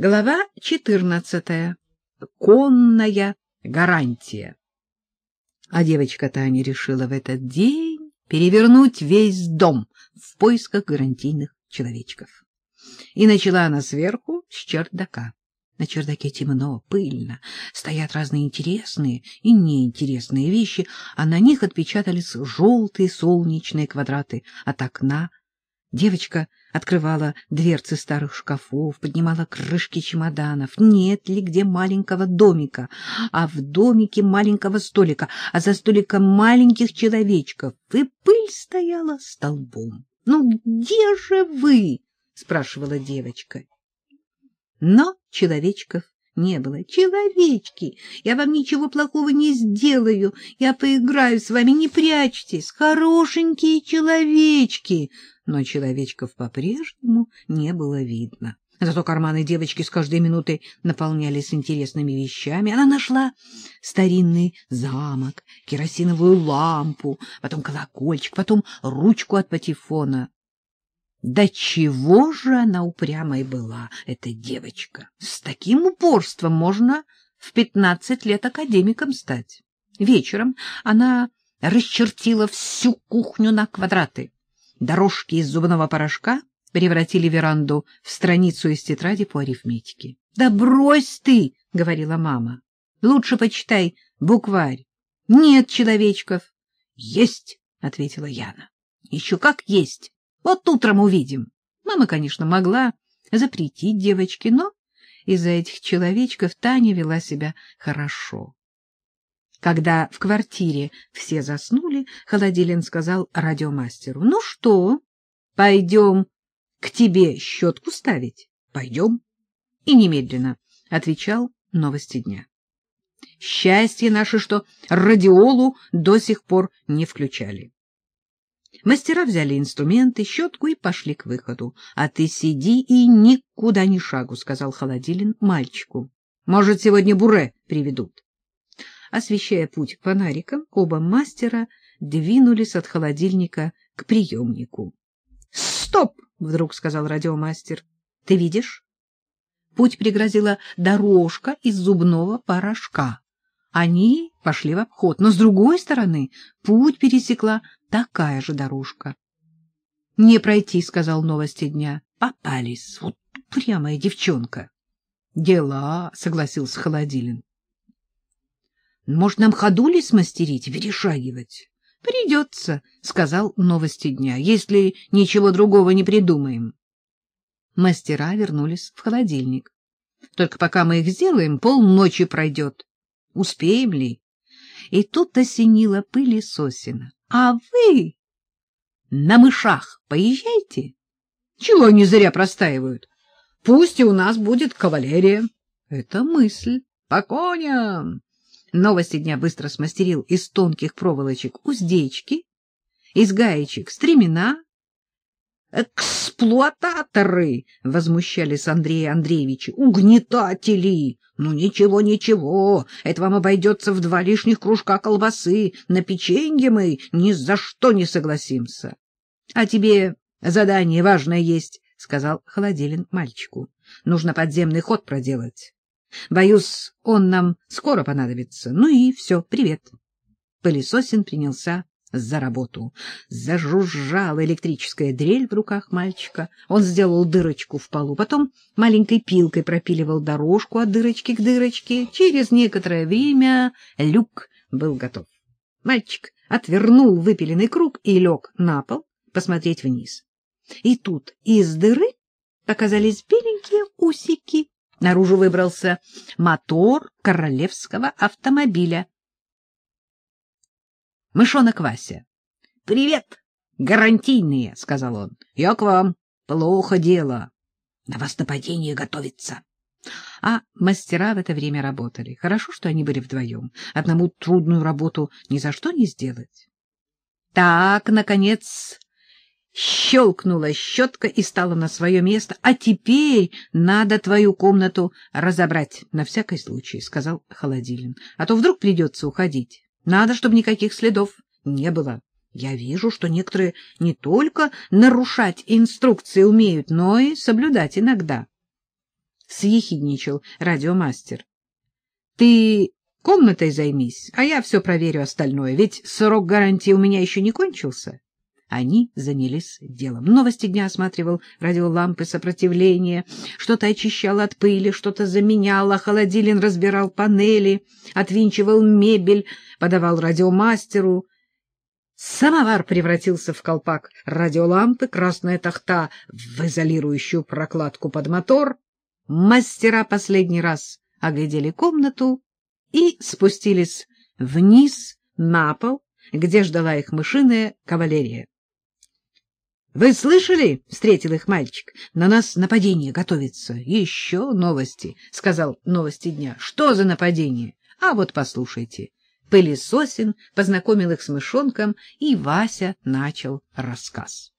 Глава 14. Конная гарантия. А девочка Таня решила в этот день перевернуть весь дом в поисках гарантийных человечков. И начала она сверху с чердака. На чердаке темно, пыльно, стоят разные интересные и неинтересные вещи, а на них отпечатались желтые солнечные квадраты от окна Девочка открывала дверцы старых шкафов, поднимала крышки чемоданов. Нет ли где маленького домика, а в домике маленького столика, а за столиком маленьких человечков. И пыль стояла столбом. — Ну где же вы? — спрашивала девочка. Но человечков не было. Человечки, я вам ничего плохого не сделаю. Я поиграю с вами, не прячьтесь. Хорошенькие человечки. Но человечков по-прежнему не было видно. Зато карманы девочки с каждой минутой наполнялись интересными вещами. Она нашла старинный замок, керосиновую лампу, потом колокольчик, потом ручку от патефона. Да чего же она упрямой была, эта девочка! С таким упорством можно в пятнадцать лет академиком стать. Вечером она расчертила всю кухню на квадраты. Дорожки из зубного порошка превратили веранду в страницу из тетради по арифметике. — Да брось ты! — говорила мама. — Лучше почитай букварь. — Нет человечков. — Есть! — ответила Яна. — Еще как есть! Вот утром увидим. Мама, конечно, могла запретить девочке, но из-за этих человечков Таня вела себя хорошо. Когда в квартире все заснули, Холодилин сказал радиомастеру, — Ну что, пойдем к тебе щетку ставить? — Пойдем. И немедленно отвечал новости дня. Счастье наше, что радиолу до сих пор не включали. Мастера взяли инструменты, щетку и пошли к выходу. — А ты сиди и никуда ни шагу, — сказал Холодилин мальчику. — Может, сегодня буре приведут. Освещая путь фонариком, оба мастера двинулись от холодильника к приемнику. — Стоп! — вдруг сказал радиомастер. — Ты видишь? Путь пригрозила дорожка из зубного порошка. Они пошли в обход, но с другой стороны путь пересекла такая же дорожка. — Не пройти, — сказал новости дня. — Попались. Вот прямая девчонка. — Дела, — согласился Холодилин. — Может, нам ходули смастерить, верешагивать? — Придется, — сказал новости дня, — если ничего другого не придумаем. Мастера вернулись в холодильник. Только пока мы их сделаем, полночи пройдет. Успеем ли? И тут осенила пылесосина. А вы на мышах поезжайте. Чего они зря простаивают? Пусть и у нас будет кавалерия. Это мысль. По коням. Новости дня быстро смастерил из тонких проволочек уздечки, из гаечек стремена, «Эксплуататоры!» — возмущались Андрей Андреевич. «Угнетатели! Ну ничего, ничего, это вам обойдется в два лишних кружка колбасы. На печенье мы ни за что не согласимся». «А тебе задание важное есть», — сказал Холоделин мальчику. «Нужно подземный ход проделать. Боюсь, он нам скоро понадобится. Ну и все, привет». Пылесосин принялся за работу. Зажужжала электрическая дрель в руках мальчика. Он сделал дырочку в полу, потом маленькой пилкой пропиливал дорожку от дырочки к дырочке. Через некоторое время люк был готов. Мальчик отвернул выпиленный круг и лег на пол посмотреть вниз. И тут из дыры показались беленькие усики. Наружу выбрался мотор королевского автомобиля. Мышонок Вася. — Привет, гарантийные, — сказал он. — Я к вам. Плохо дело. На вас нападение готовится. А мастера в это время работали. Хорошо, что они были вдвоем. Одному трудную работу ни за что не сделать. Так, наконец, щелкнула щетка и стала на свое место. — А теперь надо твою комнату разобрать, на всякий случай, — сказал Холодилин. — А то вдруг придется уходить. Надо, чтобы никаких следов не было. Я вижу, что некоторые не только нарушать инструкции умеют, но и соблюдать иногда. съехидничал радиомастер. — Ты комнатой займись, а я все проверю остальное, ведь срок гарантии у меня еще не кончился. Они занялись делом. Новости дня осматривал радиолампы сопротивления, что-то очищал от пыли, что-то заменял, а разбирал панели, отвинчивал мебель, подавал радиомастеру. Самовар превратился в колпак радиолампы, красная тахта в изолирующую прокладку под мотор. Мастера последний раз оглядели комнату и спустились вниз на пол, где ждала их мышиная кавалерия. Вы слышали? — встретил их мальчик. — На нас нападение готовится. — Еще новости, — сказал новости дня. — Что за нападение? А вот послушайте. Пылесосин познакомил их с мышонком, и Вася начал рассказ.